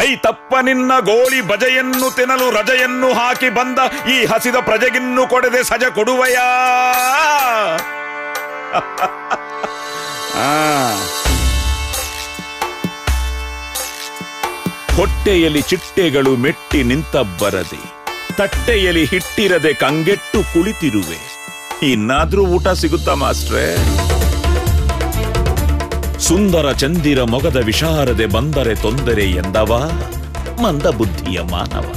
ಐತಪ್ಪ ನಿನ್ನ ಗೋಳಿ ಬಜೆಯನ್ನು ತಿನ್ನಲು ರಜೆಯನ್ನು ಹಾಕಿ ಬಂದ ಈ ಹಸಿದ ಪ್ರಜೆಗಿನ್ನು ಕೊಡದೆ ಸಜ ಕೊಡುವಯ. ಹೊಟ್ಟೆಯಲ್ಲಿ ಚಿಟ್ಟೆಗಳು ಮೆಟ್ಟಿ ನಿಂತ ಬರದೆ, ತಟ್ಟೆಯಲ್ಲಿ ಹಿಟ್ಟಿರದೆ ಕಂಗೆಟ್ಟು ಕುಳಿತಿರುವೆ. ಇನ್ನಾದ್ರೂ ಊಟ ಸಿಗುತ್ತಾ, ಮಾಸ್ಟ್ರೇ? ಸುಂದರ ಚಂದಿರ ಮೊಗದ ವಿಶಾರದೆ ಬಂದರೆ ತೊಂದರೆ ಎಂದವ? ಮಂದ ಬುದ್ಧಿಯ ಮಾನವ.